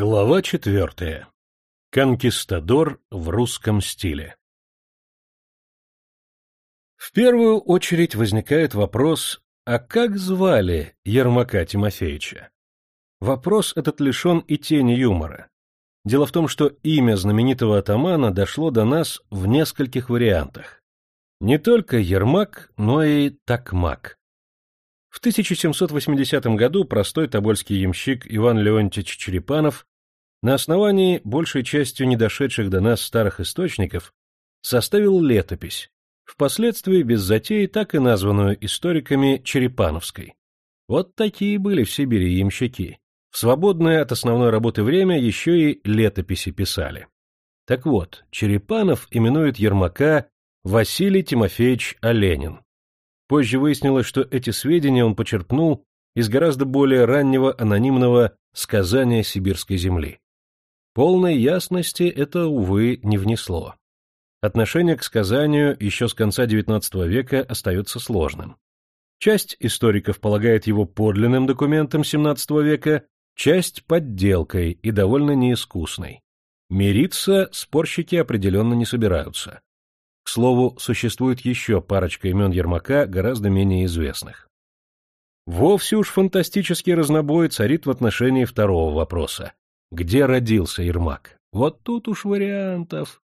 Глава четвертая. Конкистадор в русском стиле. В первую очередь возникает вопрос, а как звали Ермака Тимофеевича? Вопрос этот лишен и тени юмора. Дело в том, что имя знаменитого атамана дошло до нас в нескольких вариантах. Не только Ермак, но и Такмак. В 1780 году простой тобольский ямщик Иван Леонтьевич Черепанов на основании большей частью недошедших до нас старых источников составил летопись, впоследствии без затей так и названную историками Черепановской. Вот такие были в Сибири ямщики. В свободное от основной работы время еще и летописи писали. Так вот, Черепанов именует Ермака Василий Тимофеевич Оленин. Позже выяснилось, что эти сведения он почерпнул из гораздо более раннего анонимного сказания сибирской земли. Полной ясности это, увы, не внесло. Отношение к сказанию еще с конца XIX века остается сложным. Часть историков полагает его подлинным документом XVII века, часть — подделкой и довольно неискусной. Мириться спорщики определенно не собираются. К слову, существует еще парочка имен Ермака, гораздо менее известных. Вовсе уж фантастический разнобой царит в отношении второго вопроса. Где родился Ермак? Вот тут уж вариантов.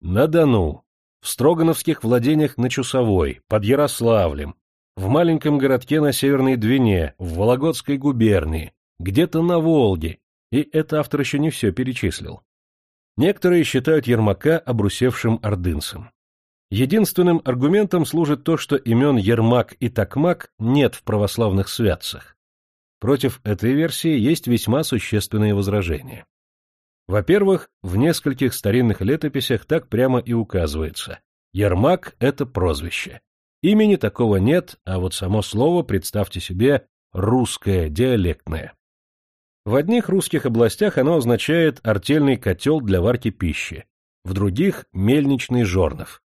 На Дону, в Строгановских владениях на Чусовой, под Ярославлем, в маленьком городке на Северной Двине, в Вологодской губернии, где-то на Волге, и это автор еще не все перечислил. Некоторые считают Ермака обрусевшим ордынцем. Единственным аргументом служит то, что имен Ермак и Такмак нет в православных святцах. Против этой версии есть весьма существенные возражения. Во-первых, в нескольких старинных летописях так прямо и указывается. Ермак — это прозвище. Имени такого нет, а вот само слово, представьте себе, русское, диалектное. В одних русских областях оно означает артельный котел для варки пищи, в других — мельничный жорнов.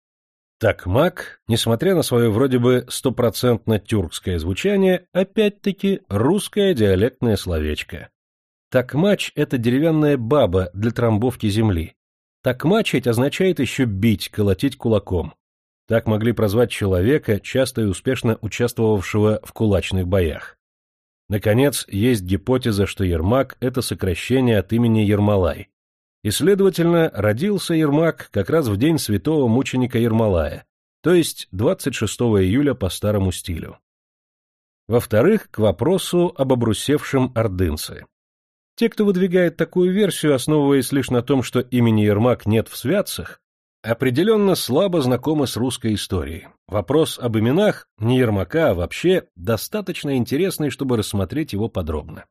Такмак, несмотря на свое вроде бы стопроцентно тюркское звучание, опять-таки русское диалектное словечко. Такмач — это деревянная баба для трамбовки земли. Такмачить означает еще бить, колотить кулаком. Так могли прозвать человека, часто и успешно участвовавшего в кулачных боях. Наконец, есть гипотеза, что Ермак — это сокращение от имени Ермолай, и, следовательно, родился Ермак как раз в день святого мученика Ермолая, то есть 26 июля по старому стилю. Во-вторых, к вопросу об обрусевшем ордынце. Те, кто выдвигает такую версию, основываясь лишь на том, что имени Ермак нет в святцах, определенно слабо знакомы с русской историей. Вопрос об именах, не Ермака, а вообще, достаточно интересный, чтобы рассмотреть его подробно.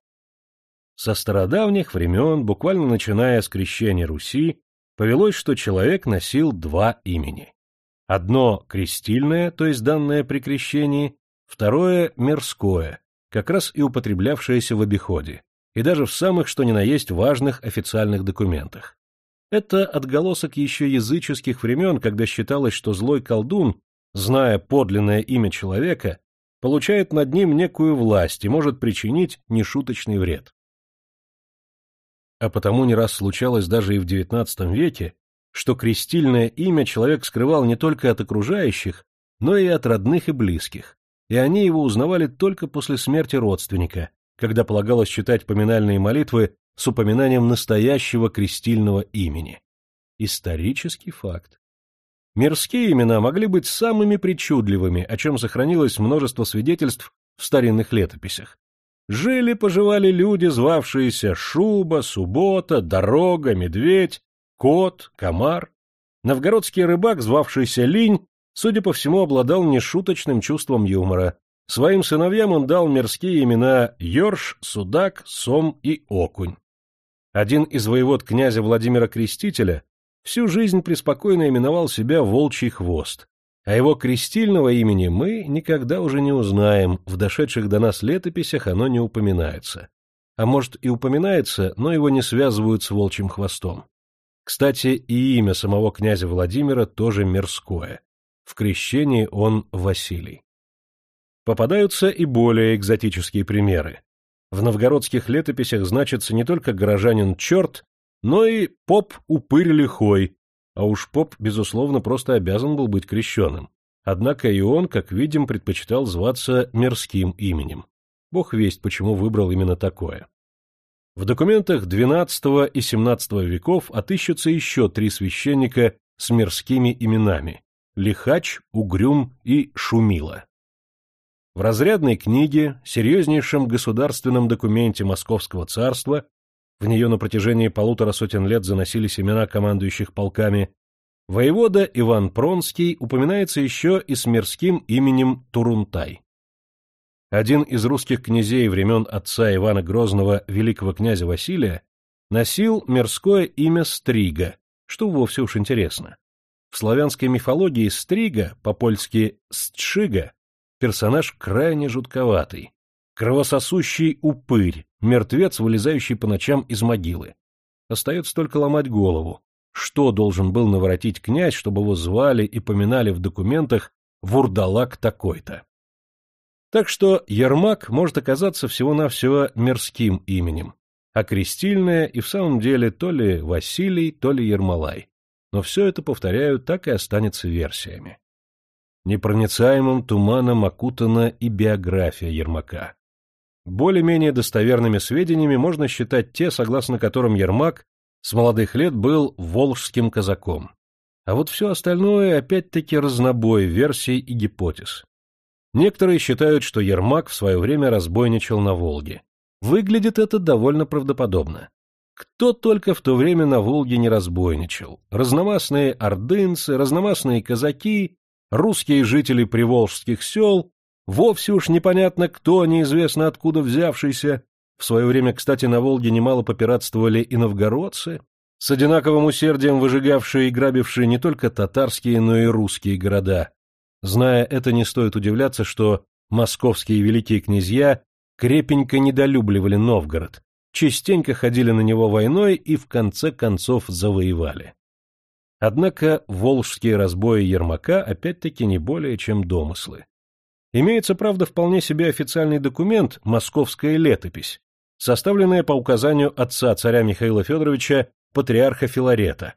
Со стародавних времен, буквально начиная с крещения Руси, повелось, что человек носил два имени. Одно — крестильное, то есть данное при крещении, второе — мирское, как раз и употреблявшееся в обиходе, и даже в самых что ни на есть важных официальных документах. Это отголосок еще языческих времен, когда считалось, что злой колдун, зная подлинное имя человека, получает над ним некую власть и может причинить нешуточный вред а потому не раз случалось даже и в XIX веке, что крестильное имя человек скрывал не только от окружающих, но и от родных и близких, и они его узнавали только после смерти родственника, когда полагалось читать поминальные молитвы с упоминанием настоящего крестильного имени. Исторический факт. Мирские имена могли быть самыми причудливыми, о чем сохранилось множество свидетельств в старинных летописях. Жили-поживали люди, звавшиеся Шуба, Суббота, Дорога, Медведь, Кот, Комар. Новгородский рыбак, звавшийся Линь, судя по всему, обладал нешуточным чувством юмора. Своим сыновьям он дал мирские имена Ёрш, Судак, Сом и Окунь. Один из воевод князя Владимира Крестителя всю жизнь преспокойно именовал себя Волчий Хвост, а его крестильного имени мы никогда уже не узнаем, в дошедших до нас летописях оно не упоминается. А может и упоминается, но его не связывают с волчьим хвостом. Кстати, и имя самого князя Владимира тоже мирское. В крещении он Василий. Попадаются и более экзотические примеры. В новгородских летописях значится не только горожанин-черт, но и поп-упырь лихой, а уж поп, безусловно, просто обязан был быть крещеным. Однако и он, как видим, предпочитал зваться мирским именем. Бог весть, почему выбрал именно такое. В документах XII и XVII веков отыщутся еще три священника с мирскими именами – Лихач, Угрюм и Шумила. В разрядной книге, серьезнейшем государственном документе Московского царства, в нее на протяжении полутора сотен лет заносились имена командующих полками, воевода Иван Пронский упоминается еще и с мирским именем Турунтай. Один из русских князей времен отца Ивана Грозного, великого князя Василия, носил мирское имя Стрига, что вовсе уж интересно. В славянской мифологии Стрига, по-польски Стшига, персонаж крайне жутковатый. Кровососущий упырь, мертвец, вылезающий по ночам из могилы. Остается только ломать голову. Что должен был наворотить князь, чтобы его звали и поминали в документах вурдалак такой-то? Так что Ермак может оказаться всего-навсего мирским именем, а крестильное и в самом деле то ли Василий, то ли Ермолай. Но все это, повторяю, так и останется версиями. Непроницаемым туманом окутана и биография Ермака. Более-менее достоверными сведениями можно считать те, согласно которым Ермак с молодых лет был волжским казаком. А вот все остальное опять-таки разнобой версий и гипотез. Некоторые считают, что Ермак в свое время разбойничал на Волге. Выглядит это довольно правдоподобно. Кто только в то время на Волге не разбойничал. Разномастные ордынцы, разномастные казаки русские жители приволжских сел, вовсе уж непонятно кто, неизвестно откуда взявшийся, в свое время, кстати, на Волге немало попиратствовали и новгородцы, с одинаковым усердием выжигавшие и грабившие не только татарские, но и русские города. Зная это, не стоит удивляться, что московские великие князья крепенько недолюбливали Новгород, частенько ходили на него войной и в конце концов завоевали. Однако волжские разбои Ермака опять-таки не более чем домыслы. Имеется, правда, вполне себе официальный документ «Московская летопись», составленная по указанию отца царя Михаила Федоровича, патриарха Филарета,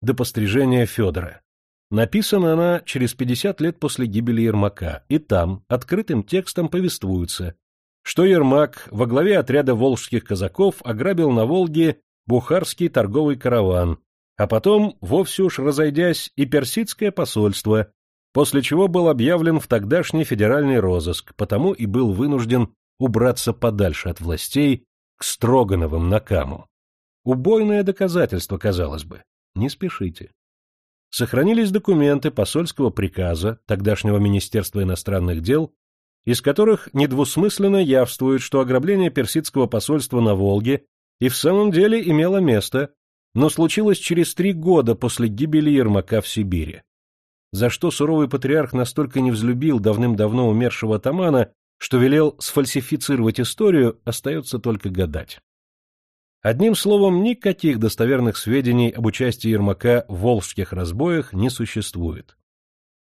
до пострижения Федора. Написана она через 50 лет после гибели Ермака, и там открытым текстом повествуется, что Ермак во главе отряда волжских казаков ограбил на Волге бухарский торговый караван, а потом, вовсе уж разойдясь, и персидское посольство, после чего был объявлен в тогдашний федеральный розыск, потому и был вынужден убраться подальше от властей к Строгановым на Каму. Убойное доказательство, казалось бы. Не спешите. Сохранились документы посольского приказа тогдашнего Министерства иностранных дел, из которых недвусмысленно явствует, что ограбление персидского посольства на Волге и в самом деле имело место но случилось через три года после гибели Ермака в Сибири. За что суровый патриарх настолько не взлюбил давным-давно умершего атамана, что велел сфальсифицировать историю, остается только гадать. Одним словом, никаких достоверных сведений об участии Ермака в волжских разбоях не существует.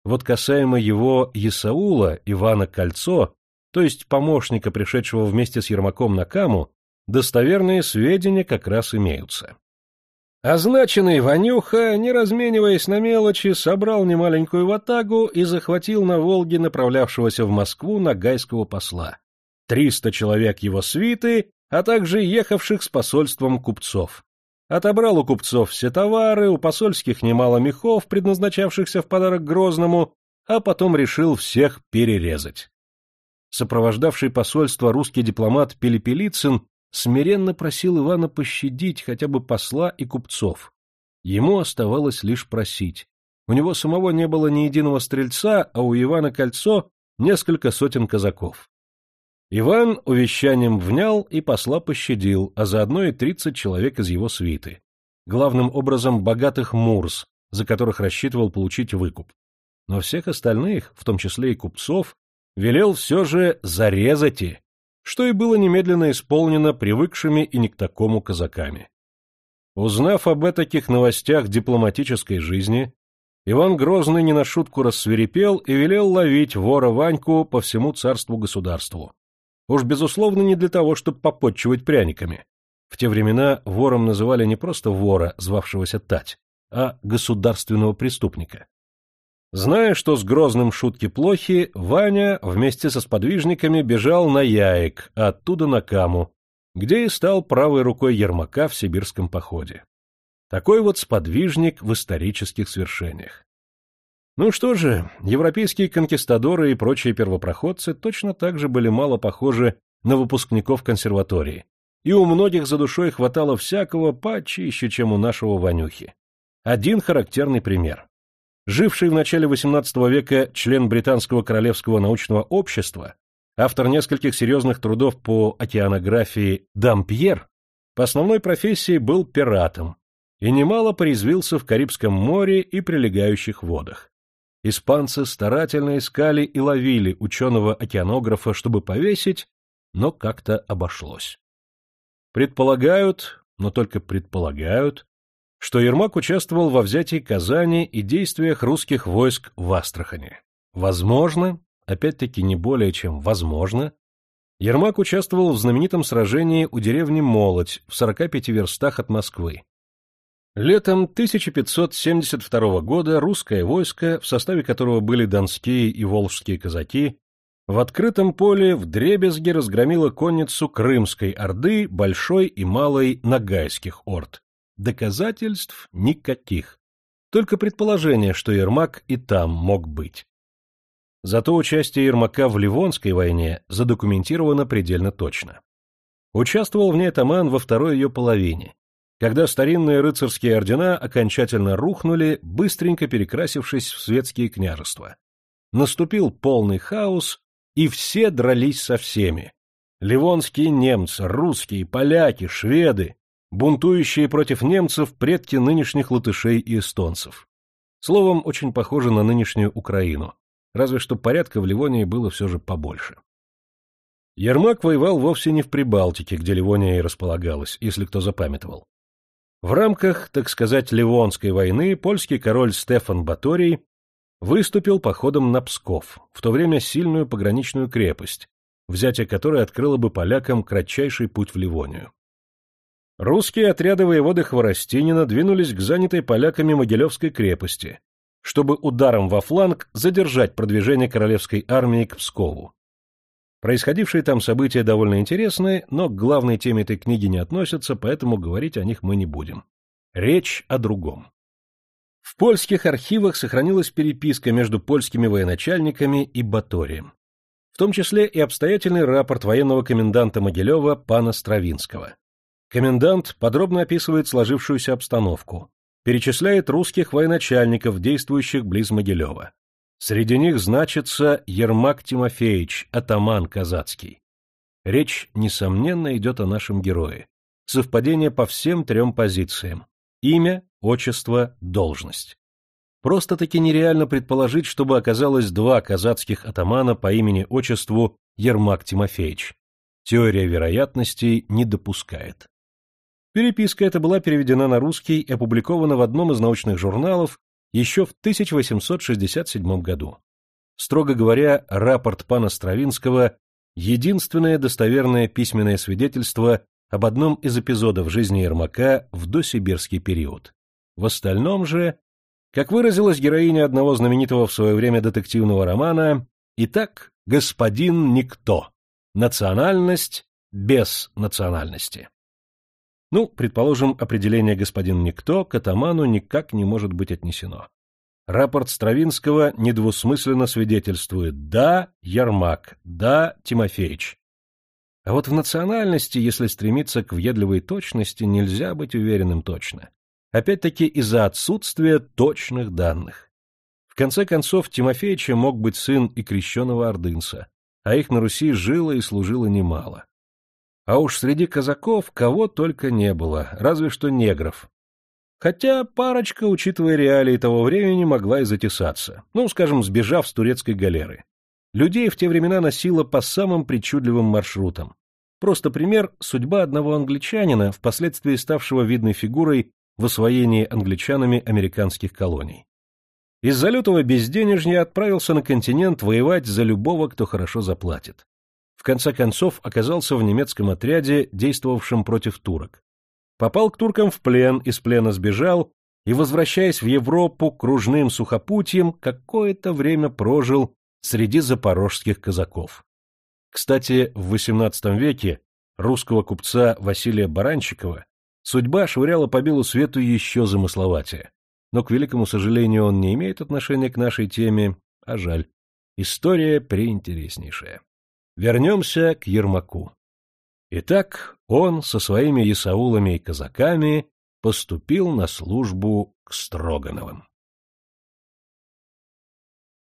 Вот касаемо его Исаула, Ивана Кольцо, то есть помощника, пришедшего вместе с Ермаком на Каму, достоверные сведения как раз имеются. Означенный Ванюха, не размениваясь на мелочи, собрал немаленькую ватагу и захватил на Волге направлявшегося в Москву нагайского посла. Триста человек его свиты, а также ехавших с посольством купцов. Отобрал у купцов все товары, у посольских немало мехов, предназначавшихся в подарок Грозному, а потом решил всех перерезать. Сопровождавший посольство русский дипломат Пелепелицын смиренно просил Ивана пощадить хотя бы посла и купцов. Ему оставалось лишь просить. У него самого не было ни единого стрельца, а у Ивана Кольцо несколько сотен казаков. Иван увещанием внял и посла пощадил, а заодно и тридцать человек из его свиты. Главным образом богатых мурс, за которых рассчитывал получить выкуп. Но всех остальных, в том числе и купцов, велел все же зарезать и что и было немедленно исполнено привыкшими и не к такому казаками. Узнав об этих новостях дипломатической жизни, Иван Грозный не на шутку рассверепел и велел ловить вора Ваньку по всему царству-государству. Уж, безусловно, не для того, чтобы попотчевать пряниками. В те времена вором называли не просто вора, звавшегося Тать, а государственного преступника. Зная, что с грозным шутки плохи, Ваня вместе со сподвижниками бежал на Яек, оттуда на Каму, где и стал правой рукой Ермака в сибирском походе. Такой вот сподвижник в исторических свершениях. Ну что же, европейские конкистадоры и прочие первопроходцы точно так же были мало похожи на выпускников консерватории, и у многих за душой хватало всякого почище, чем у нашего Ванюхи. Один характерный пример. Живший в начале XVIII века член Британского королевского научного общества, автор нескольких серьезных трудов по океанографии Дампьер, по основной профессии был пиратом и немало порезвился в Карибском море и прилегающих водах. Испанцы старательно искали и ловили ученого-океанографа, чтобы повесить, но как-то обошлось. Предполагают, но только предполагают, что Ермак участвовал во взятии Казани и действиях русских войск в Астрахани. Возможно, опять-таки не более чем возможно, Ермак участвовал в знаменитом сражении у деревни Молоть в 45 верстах от Москвы, Летом 1572 года русское войско, в составе которого были донские и волжские казаки, в открытом поле в дребезги разгромило конницу Крымской Орды, Большой и Малой Ногайских Орд. Доказательств никаких. Только предположение, что Ермак и там мог быть. Зато участие Ермака в Ливонской войне задокументировано предельно точно. Участвовал в ней атаман во второй ее половине, когда старинные рыцарские ордена окончательно рухнули, быстренько перекрасившись в светские княжества. Наступил полный хаос, и все дрались со всеми. Ливонские немцы, русские, поляки, шведы, бунтующие против немцев предки нынешних латышей и эстонцев. Словом, очень похоже на нынешнюю Украину, разве что порядка в Ливонии было все же побольше. Ермак воевал вовсе не в Прибалтике, где Ливония и располагалась, если кто запамятовал. В рамках, так сказать, Ливонской войны польский король Стефан Баторий выступил походом на Псков, в то время сильную пограничную крепость, взятие которой открыло бы полякам кратчайший путь в Ливонию. Русские отряды воеводы Хворостинина двинулись к занятой поляками Могилевской крепости, чтобы ударом во фланг задержать продвижение королевской армии к Пскову. Происходившие там события довольно интересные, но к главной теме этой книги не относятся, поэтому говорить о них мы не будем. Речь о другом. В польских архивах сохранилась переписка между польскими военачальниками и Баторием. В том числе и обстоятельный рапорт военного коменданта Могилева пана Стравинского. Комендант подробно описывает сложившуюся обстановку, перечисляет русских военачальников, действующих близ Могилева. Среди них значится Ермак Тимофеевич, атаман казацкий. Речь, несомненно, идет о нашем герое. Совпадение по всем трем позициям. Имя, отчество, должность. Просто-таки нереально предположить, чтобы оказалось два казацких атамана по имени-отчеству Ермак Тимофеевич. Теория вероятностей не допускает. Переписка эта была переведена на русский и опубликована в одном из научных журналов еще в 1867 году. Строго говоря, рапорт пана Стравинского — единственное достоверное письменное свидетельство об одном из эпизодов жизни Ермака в досибирский период. В остальном же, как выразилась героиня одного знаменитого в свое время детективного романа, «Итак, господин никто, национальность без национальности». Ну, предположим, определение господин Никто к атаману никак не может быть отнесено. Рапорт Стравинского недвусмысленно свидетельствует «да, Ермак», «да, Тимофеич». А вот в национальности, если стремиться к въедливой точности, нельзя быть уверенным точно. Опять-таки из-за отсутствия точных данных. В конце концов, Тимофеича мог быть сын и крещеного ордынца, а их на Руси жило и служило немало. А уж среди казаков кого только не было, разве что негров. Хотя парочка, учитывая реалии того времени, могла и затесаться, ну, скажем, сбежав с турецкой галеры. Людей в те времена носило по самым причудливым маршрутам. Просто пример – судьба одного англичанина, впоследствии ставшего видной фигурой в освоении англичанами американских колоний. Из-за лютого безденежья отправился на континент воевать за любого, кто хорошо заплатит. В конце концов оказался в немецком отряде, действовавшем против турок. Попал к туркам в плен, из плена сбежал и, возвращаясь в Европу кружным сухопутьем, какое-то время прожил среди запорожских казаков. Кстати, в XVIII веке русского купца Василия Баранчикова судьба швыряла по белу свету еще замысловатее. Но, к великому сожалению, он не имеет отношения к нашей теме, а жаль. История преинтереснейшая. Вернемся к Ермаку. Итак, он со своими Исаулами и казаками поступил на службу к Строгановым.